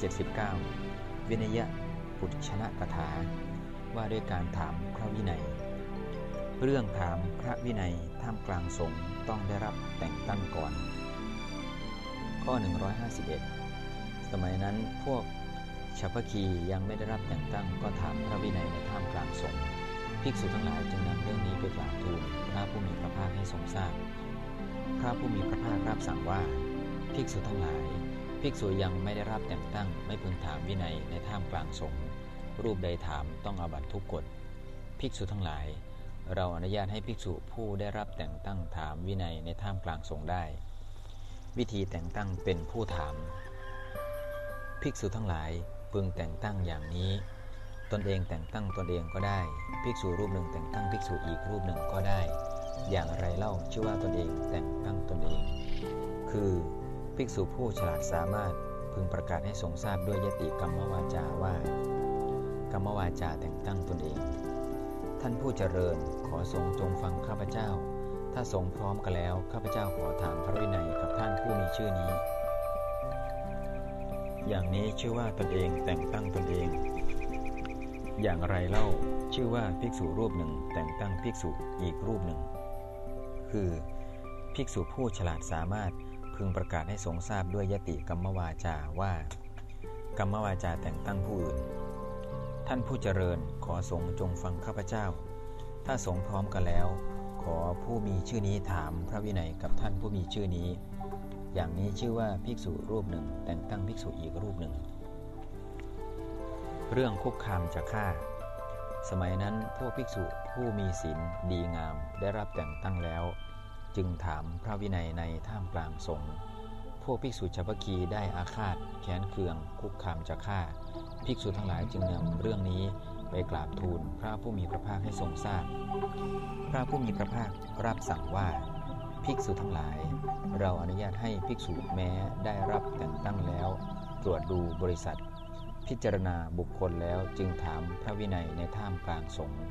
79 วินยะปุชนะกถา ว่าด้วยการถามพระวินัย เรื่องถามพระวินัยท่ามกลางสงฆ์ต้องได้รับแต่งตั้งก่อน ข้อ 151 สมัยนั้นพวกชาวพคียังไม่ได้รับแต่งตั้งก็ถามพระวินัยในท่ามกลางสงฆ์ภิกษุทั้งหลายจึงนำเรื่องนี้ไปกราบทูลพระผู้มีพระภาคให้ทรงทราบพระผู้มีพระภาครับสั่งว่าภิกษุทั้งหลาย ภิกษุยังไม่ได้รับแต่งตั้งไม่พึงถามวินัยในท่ามกลางสงฆ์รูปใดถามต้องอาบัตทุกกฎภิกษุทั้งหลาย เราอนุญาตให้ภิกษุผู้ได้รับแต่งตั้งถามวินัยในท่ามกลางสงฆ์ได้ วิธีแต่งตั้งเป็นผู้ถาม ภิกษุทั้งหลายพึงแต่งตั้งอย่างนี้ ตนเองแต่งตั้งตนเองก็ได้ ภิกษุรูปหนึ่งแต่งตั้งภิกษุอีกรูปหนึ่งก็ได้ อย่างไรเล่าชื่อว่าตนเองแต่งตั้งตนเอง คือ ภิกษุผู้ฉลาดสามารถพึงประกาศให้สงทราบด้วยยติกรรมวาจาว่ากรรมวาจาแต่งตั้งตนเอง ท่านผู้เจริญขอทรงจงฟังข้าพเจ้า ถ้าทรงพร้อมกันแล้วข้าพเจ้าขอถามพระวินัยกับท่านผู้มีชื่อนี้ อย่างนี้ชื่อว่าตนเองแต่งตั้งตนเอง อย่างไรเล่าชื่อว่าภิกษุรูปหนึ่งแต่งตั้งภิกษุอีกรูปหนึ่ง คือ ภิกษุผู้ฉลาดสามารถ พึงประกาศให้สงทราบด้วยยติกรรมวาจาว่า กรรมวาจาแต่งตั้งผู้อื่น ท่านผู้เจริญขอสงจงฟังข้าพเจ้า ถ้าสงพร้อมกันแล้ว ขอผู้มีชื่อนี้ถามพระวินัยกับท่านผู้มีชื่อนี้ อย่างนี้ชื่อว่าภิกษุรูปหนึ่ง แต่งตั้งภิกษุอีกรูปหนึ่ง เรื่องคุกคามจะฆ่า สมัยนั้นพวกภิกษุผู้มีศีลดีงามได้รับแต่งตั้งแล้ว จึงถามพระวินัยในท่ามกลางสงฆ์พวกภิกษุชาวพคีได้อาฆาตแค้นเคือง คุกคามจะฆ่า ภิกษุทั้งหลายจึงนำเรื่องนี้ไปกราบทูลพระผู้มีพระภาคให้ทรงทราบพระผู้มีพระภาครับสั่งว่า ภิกษุทั้งหลาย เราอนุญาตให้ภิกษุแม้ได้รับแต่งตั้งแล้ว ตรวจดูบริษัท พิจารณาบุคคลแล้วจึงถามพระวินัยในท่ามกลางสงฆ์